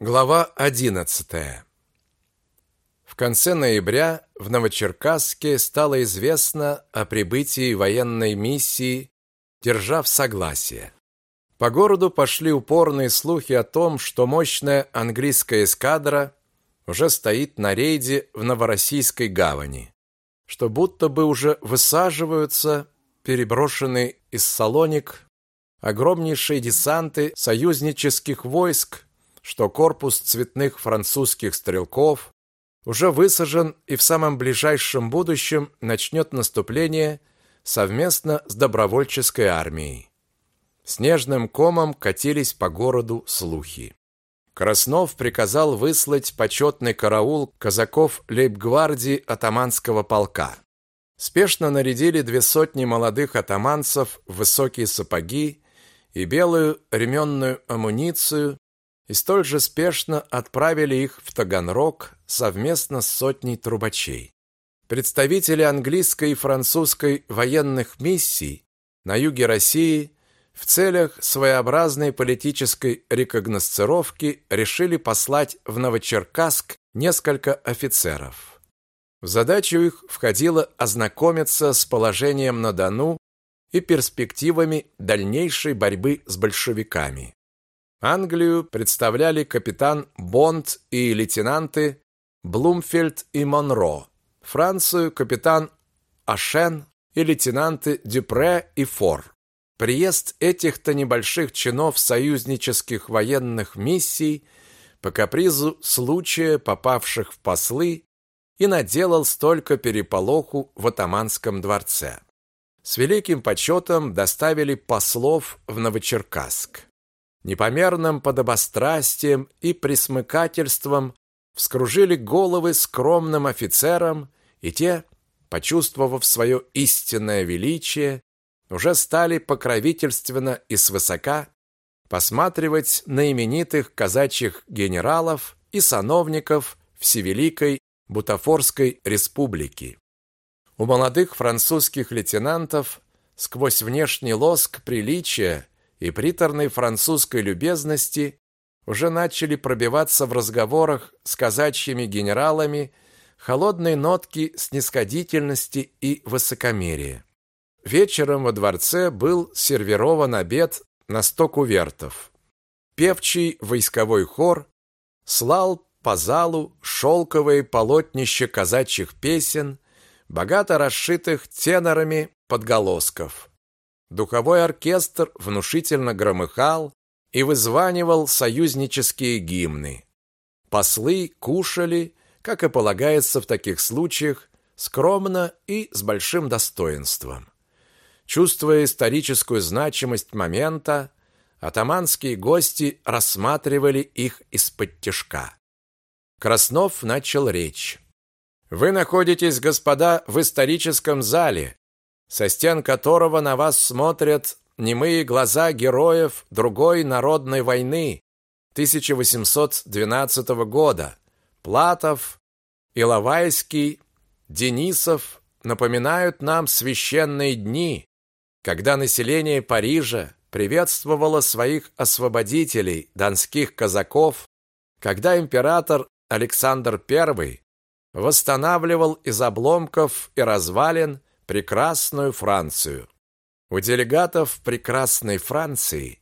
Глава 11. В конце ноября в Новочеркасске стало известно о прибытии военной миссии, держав согласие. По городу пошли упорные слухи о том, что мощная английская эскадра уже стоит на рейде в Новороссийской гавани, что будто бы уже высаживаются переброшенные из Салоник огромнейшие десанты союзнических войск что корпус цветных французских стрелков уже высажен и в самом ближайшем будущем начнет наступление совместно с добровольческой армией. Снежным комом катились по городу слухи. Краснов приказал выслать почетный караул казаков лейбгвардии атаманского полка. Спешно нарядили две сотни молодых атаманцев в высокие сапоги и белую ременную амуницию и столь же спешно отправили их в Таганрог совместно с сотней трубачей. Представители английской и французской военных миссий на юге России в целях своеобразной политической рекогносцировки решили послать в Новочеркасск несколько офицеров. В задачу их входило ознакомиться с положением на Дону и перспективами дальнейшей борьбы с большевиками. Англию представляли капитан Бонд и лейтенанты Блумфельд и Монро. Францию капитан Ашен и лейтенанты Дюпре и Фор. Приезд этих-то небольших чинов союзнических военных миссий по капризу случая, попавших в послы, и наделал столько переполоху в атаманском дворце. С великим почетом доставили послов в Новочеркасск непомерным подобострастием и присмыкательством вскружили головы скромным офицерам, и те, почувствовав свое истинное величие, уже стали покровительственно и свысока посматривать на именитых казачьих генералов и сановников Всевеликой Бутафорской республики. У молодых французских лейтенантов сквозь внешний лоск приличия и приторной французской любезности уже начали пробиваться в разговорах с казачьими генералами холодные нотки снисходительности и высокомерия. Вечером во дворце был сервирован обед на сто кувертов. Певчий войсковой хор слал по залу шелковые полотнища казачьих песен, богато расшитых тенорами подголосков. Духовой оркестр внушительно громыхал и вызванивал союзнические гимны. Послы кушали, как и полагается в таких случаях, скромно и с большим достоинством. Чувствуя историческую значимость момента, атаманские гости рассматривали их из-под тишка. Краснов начал речь. «Вы находитесь, господа, в историческом зале, со стен которого на вас смотрят немые глаза героев другой народной войны 1812 года. Платов, Иловайский, Денисов напоминают нам священные дни, когда население Парижа приветствовало своих освободителей, донских казаков, когда император Александр I восстанавливал из обломков и развалин прекрасную Францию. У делегатов прекрасной Франции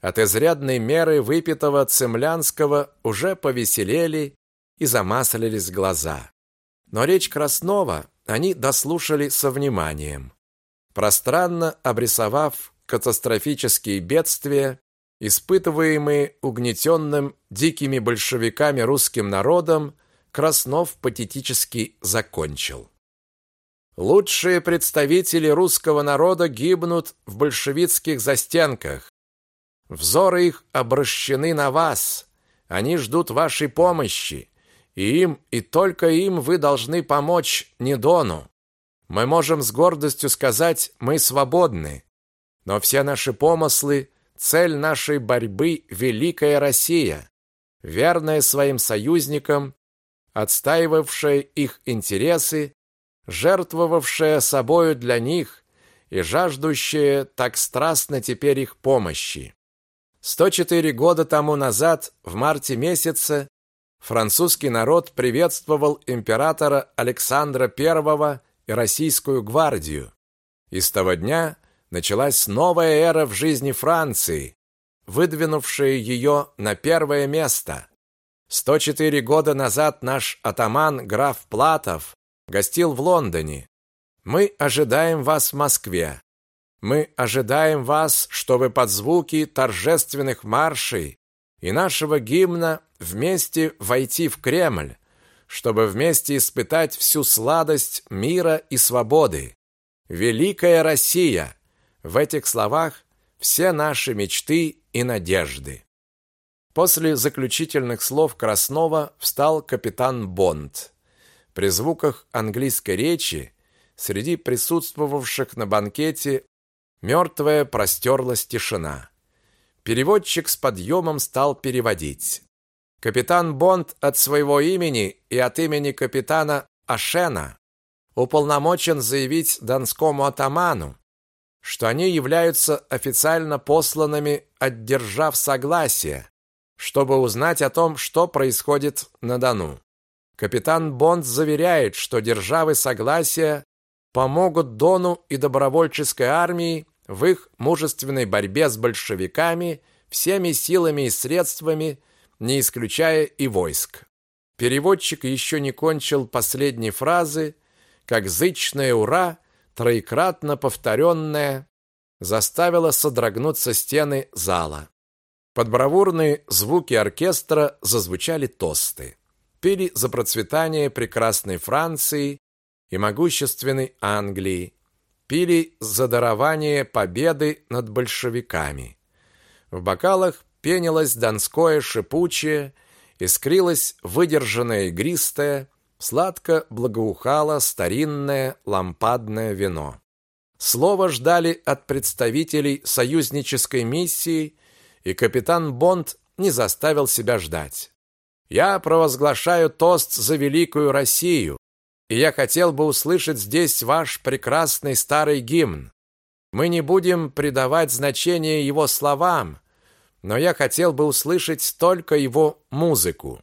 от изрядной меры выпитого цемлянского уже повеселели и замаслились глаза. Но речь Краснова они дослушали со вниманием. Пространно обрисовав катастрофические бедствия, испытываемые угнетенным дикими большевиками русским народом, Краснов патетически закончил. Лучшие представители русского народа гибнут в большевистских застенках. Взоры их обращены на вас. Они ждут вашей помощи. И им, и только им вы должны помочь Недону. Мы можем с гордостью сказать, мы свободны. Но все наши помыслы, цель нашей борьбы – Великая Россия, верная своим союзникам, отстаивавшая их интересы жертвовавшая собою для них и жаждущая так страстно теперь их помощи. 104 года тому назад, в марте месяце, французский народ приветствовал императора Александра I и российскую гвардию. И с того дня началась новая эра в жизни Франции, выдвинувшая ее на первое место. 104 года назад наш атаман граф Платов гостил в Лондоне. Мы ожидаем вас в Москве. Мы ожидаем вас, чтобы под звуки торжественных маршей и нашего гимна вместе войти в Кремль, чтобы вместе испытать всю сладость мира и свободы. Великая Россия! В этих словах все наши мечты и надежды. После заключительных слов Краснова встал капитан Бонд. При звуках английской речи среди присутствовавших на банкете мертвая простерлась тишина. Переводчик с подъемом стал переводить. Капитан Бонд от своего имени и от имени капитана Ашена уполномочен заявить донскому атаману, что они являются официально посланными от держав согласия, чтобы узнать о том, что происходит на Дону. Капитан Бонд заверяет, что державы согласия помогут Дону и добровольческой армии в их мужественной борьбе с большевиками всеми силами и средствами, не исключая и войск. Переводчик еще не кончил последней фразы, как зычное «Ура!» троекратно повторенное, заставило содрогнуться стены зала. Под бравурные звуки оркестра зазвучали тосты. Пели за процветание прекрасной Франции и могущественной Англии, пили за дарование победы над большевиками. В бокалах пенилось донское шипучее, искрилось выдержанное игристое, сладко благоухало старинное лампадное вино. Слово ждали от представителей союзнической миссии, и капитан Бонд не заставил себя ждать. Я провозглашаю тост за великую Россию, и я хотел бы услышать здесь ваш прекрасный старый гимн. Мы не будем придавать значения его словам, но я хотел бы услышать только его музыку.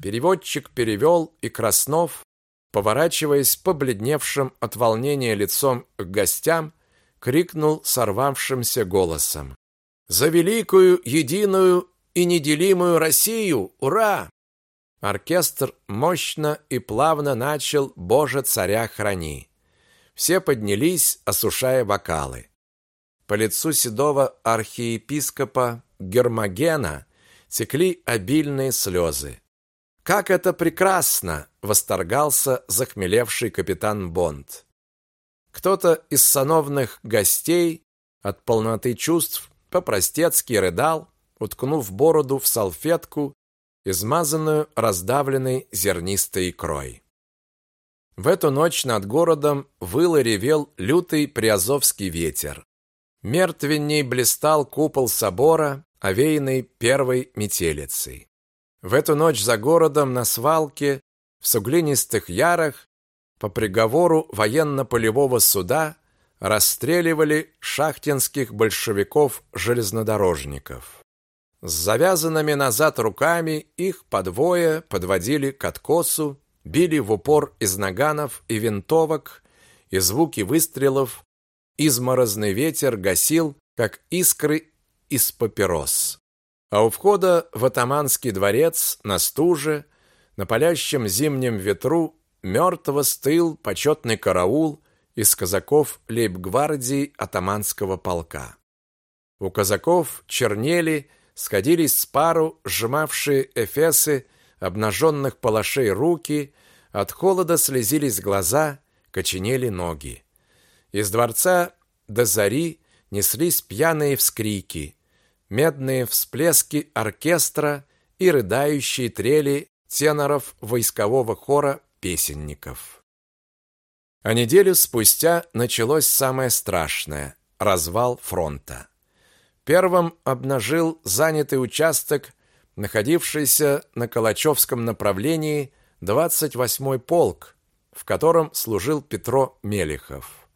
Переводчик перевел, и Краснов, поворачиваясь побледневшим от волнения лицом к гостям, крикнул сорвавшимся голосом: "За великую, единую и неделимую Россию! Ура!" Оркестр мощно и плавно начал «Боже, царя храни». Все поднялись, осушая бокалы. По лицу седого архиепископа Гермогена текли обильные слезы. Как это прекрасно, восторгался захмелевший капитан Бонд. Кто-то из сановных гостей от полноты чувств по-простецки рыдал, уткнув бороду в салфетку, измазанную раздавленной зернистой икрой. В эту ночь над городом выл и ревел лютый приазовский ветер. Мертвенней блистал купол собора, овеянный первой метелицей. В эту ночь за городом на свалке в суглинистых ярах по приговору военно-полевого суда расстреливали шахтинских большевиков-железнодорожников. С завязанными назад руками их подвое подводили к откосу, били в упор из наганов и винтовок, и звуки выстрелов изморозный ветер гасил, как искры из папирос. А у входа в атаманский дворец на стуже, на палящем зимнем ветру мертво стыл почетный караул из казаков лейб-гвардии атаманского полка. У казаков чернели, сходились с пару сжимавшие эфесы обнаженных палашей руки, от холода слезились глаза, коченели ноги. Из дворца до зари неслись пьяные вскрики, медные всплески оркестра и рыдающие трели теноров войскового хора песенников. А неделю спустя началось самое страшное – развал фронта. Первым обнажил занятый участок, находившийся на Калачевском направлении 28-й полк, в котором служил Петро Мелехов.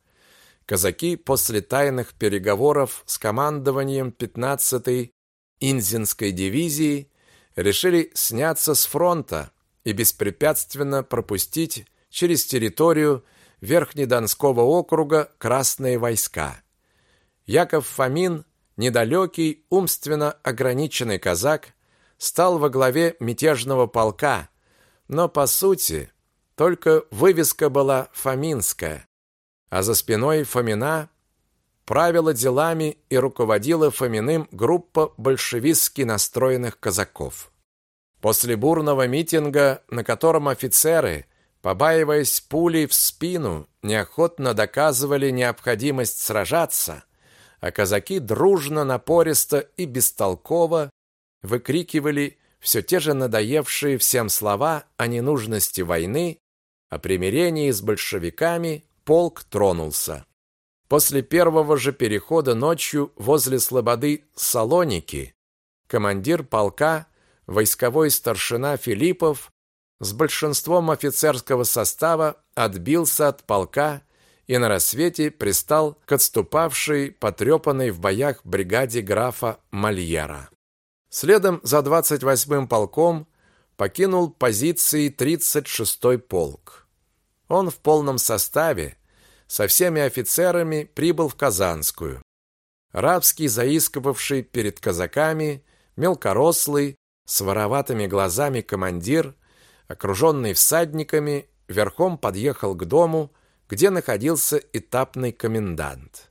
Казаки после тайных переговоров с командованием 15-й Инзинской дивизии решили сняться с фронта и беспрепятственно пропустить через территорию Верхнедонского округа Красные войска. Яков Фомин, недалекий, умственно ограниченный казак, стал во главе мятежного полка, но по сути только вывеска была фоминская, а за спиной Фомина правила делами и руководила Фоминым группа большевистски настроенных казаков. После бурного митинга, на котором офицеры, побаиваясь пулей в спину, неохотно доказывали необходимость сражаться, а казаки дружно, напористо и бестолково выкрикивали все те же надоевшие всем слова о ненужности войны, о примирении с большевиками, полк тронулся. После первого же перехода ночью возле слободы Салоники командир полка, войсковой старшина Филиппов с большинством офицерского состава отбился от полка и на рассвете пристал к отступавшей, потрепанной в боях бригаде графа Мальера. Следом за 28-м полком покинул позиции 36-й полк. Он в полном составе со всеми офицерами прибыл в Казанскую. Рабский, заискивавший перед казаками, мелкорослый, с вороватыми глазами командир, окруженный всадниками, верхом подъехал к дому, где находился этапный комендант.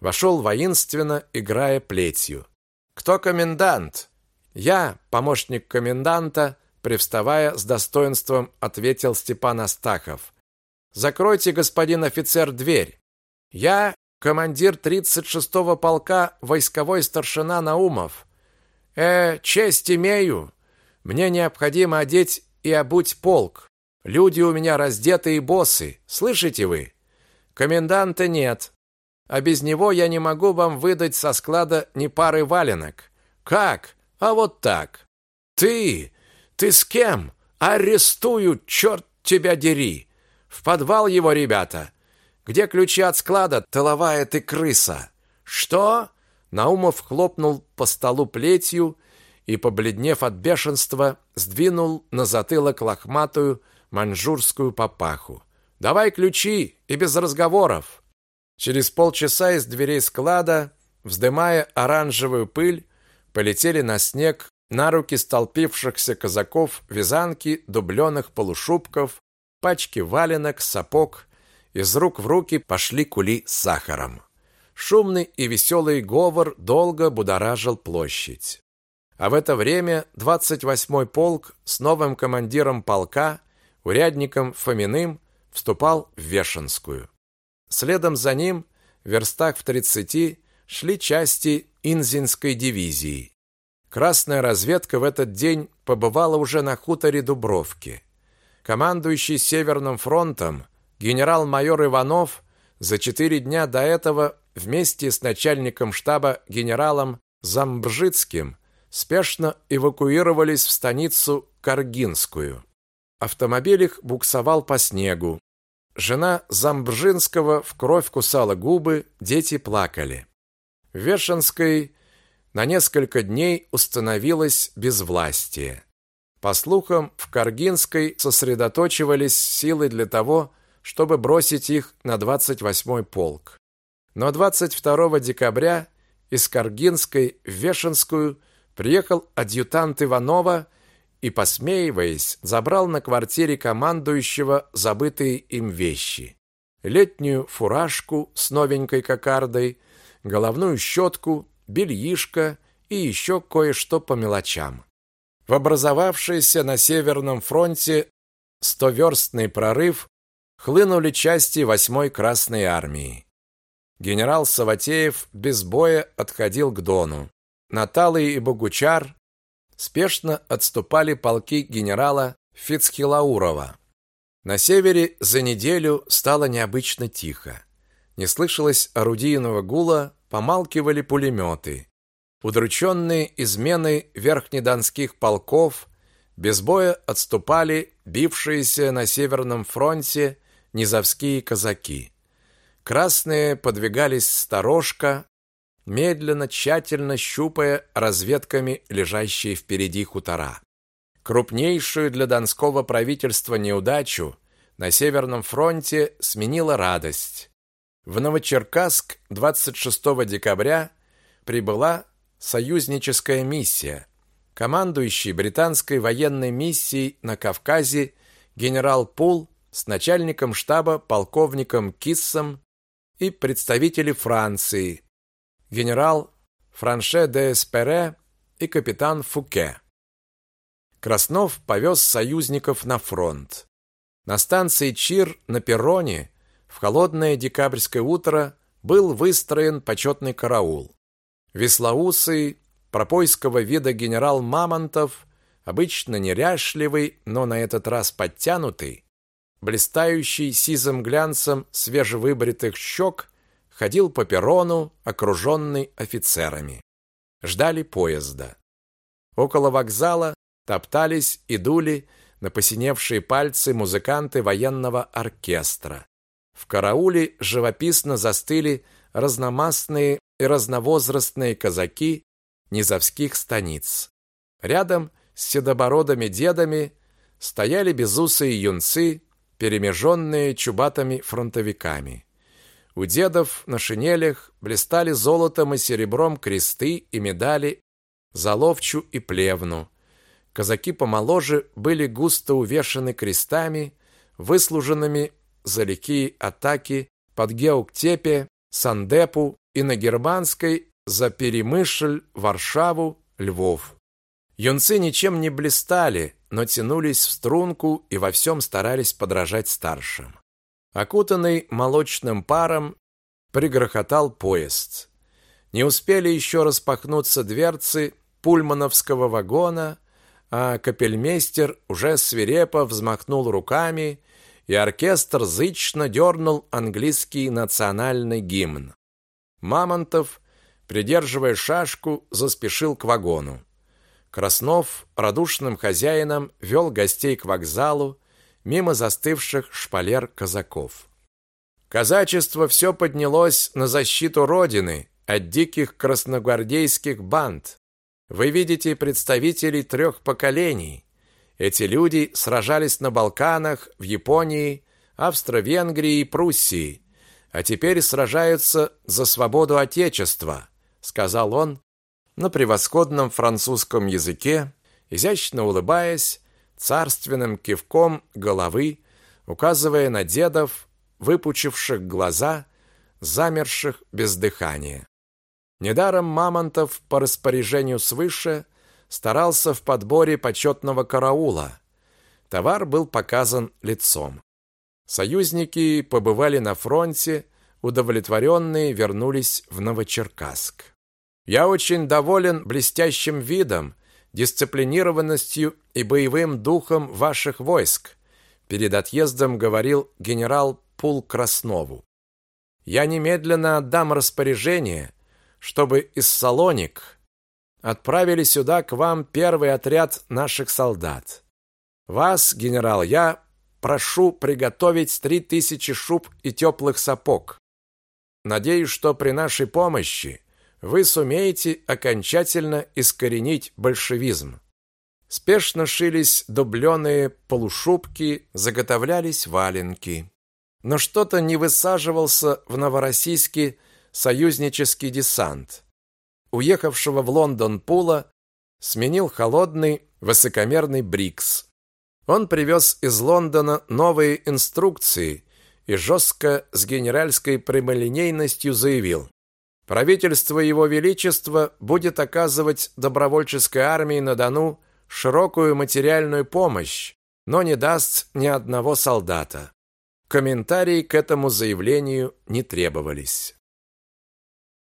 Вошел воинственно, играя плетью. «Кто комендант?» «Я, помощник коменданта», привставая с достоинством, ответил Степан Астахов. Закройте, господин офицер, дверь. Я командир 36-го полка, войсковой старшина Наумов. Э, честь имею. Мне необходимо одеть и обуть полк. Люди у меня раздеты и босы. Слышите вы? Коменданта нет. А без него я не могу вам выдать со склада ни пары валенок. Как? А вот так. Ты? Ты с кем? Арестую, черт тебя дери. В подвал его, ребята. Где ключи от склада, тыловая ты крыса? Что? Наумов хлопнул по столу плетью и, побледнев от бешенства, сдвинул на затылок лохматую манжурскую папаху. Давай ключи и без разговоров. Через полчаса из дверей склада, вздымая оранжевую пыль, полетели на снег на руки столпившихся казаков вязанки дубленых полушубков пачки валенок, сапог. Из рук в руки пошли кули с сахаром. Шумный и веселый говор долго будоражил площадь. А в это время 28-й полк с новым командиром полка, урядником Фоминым, вступал в Вешенскую. Следом за ним, в верстах в 30, шли части Инзинской дивизии. Красная разведка в этот день побывала уже на хуторе Дубровки. Командующий Северным фронтом генерал-майор Иванов за четыре дня до этого вместе с начальником штаба генералом Замбжицким спешно эвакуировались в станицу Каргинскую. Автомобиль их буксовал по снегу. Жена Замбжинского в кровь кусала губы, дети плакали. В Вешенской на несколько дней установилось безвластие. По слухам, в Каргинской сосредоточивались силы для того, чтобы бросить их на 28-й полк. Но 22 декабря из Каргинской в Вешенскую приехал адъютант Иванова и, посмеиваясь, забрал на квартире командующего забытые им вещи. Летнюю фуражку с новенькой кокардой, головную щетку, бельишко и еще кое-что по мелочам. В образовавшийся на Северном фронте стоверстный прорыв хлынули части 8-й Красной армии. Генерал Саватеев без боя отходил к Дону. На Талы и Богучар спешно отступали полки генерала Фицхилаурова. На севере за неделю стало необычно тихо. Не слышалось орудийного гула, помалкивали пулеметы. Удрученные изменой верхнедонских полков без боя отступали бившиеся на Северном фронте низовские казаки. Красные подвигались сторожка, медленно, тщательно щупая разведками лежащие впереди хутора. Крупнейшую для донского правительства неудачу на Северном фронте сменила радость. В Новочеркасск 26 декабря прибыла союзническая миссия. Командующий британской военной миссией на Кавказе генерал Пул с начальником штаба полковником Киссом и представители Франции, генерал Франше де Эспере и капитан Фуке. Краснов повез союзников на фронт. На станции Чир на перроне в холодное декабрьское утро был выстроен почетный караул. Веслоусый, пропойского вида генерал Мамонтов, обычно неряшливый, но на этот раз подтянутый, блистающий сизым глянцем свежевыбритых щек, ходил по перрону, окруженный офицерами. Ждали поезда. Около вокзала топтались и дули на посиневшие пальцы музыканты военного оркестра. В карауле живописно застыли разномастные и разновозрастные казаки низовских станиц. Рядом с седобородыми дедами стояли безусые юнцы, перемеженные чубатыми фронтовиками. У дедов на шинелях блистали золотом и серебром кресты и медали за ловчу и плевну, Казаки помоложе были густо увешаны крестами, выслуженными за лихие атаки под Геуктепе, Сандепу и на Германской за Перемышль, Варшаву, Львов. Юнцы ничем не блистали, но тянулись в струнку и во всем старались подражать старшим. Окутанный молочным паром пригрохотал поезд. Не успели еще распахнуться дверцы пульмановского вагона, а капельмейстер уже свирепо взмахнул руками, и оркестр зычно дернул английский национальный гимн. Мамонтов, придерживая шашку, заспешил к вагону. Краснов радушным хозяином вел гостей к вокзалу мимо застывших шпалер казаков. Казачество все поднялось на защиту Родины от диких красногвардейских банд, вы видите представителей трех поколений. Эти люди сражались на Балканах, в Японии, Австро-Венгрии и Пруссии, а теперь сражаются за свободу Отечества, сказал он на превосходном французском языке, изящно улыбаясь, царственным кивком головы, указывая на дедов, выпучивших глаза, замерших без дыхания. Недаром Мамонтов по распоряжению свыше старался в подборе почетного караула. Товар был показан лицом. Союзники побывали на фронте, удовлетворенные вернулись в Новочеркасск. Я очень доволен блестящим видом, дисциплинированностью и боевым духом ваших войск, перед отъездом говорил генерал Пул Краснову. Я немедленно отдам распоряжение, чтобы из Салоник отправили сюда к вам первый отряд наших солдат. Вас, генерал, я прошу приготовить три тысячи шуб и теплых сапог. Надеюсь, что при нашей помощи вы сумеете окончательно искоренить большевизм. Спешно шились дубленые полушубки, заготовлялись валенки. Но что-то не высаживался в Новороссийске союзнический десант. Уехавшего в Лондон Пула сменил холодный, высокомерный Брикс. Он привез из Лондона новые инструкции и жестко с генеральской прямолинейностью заявил: правительство его величества будет оказывать добровольческой армии на Дону широкую материальную помощь, но не даст ни одного солдата. Комментарии к этому заявлению не требовались.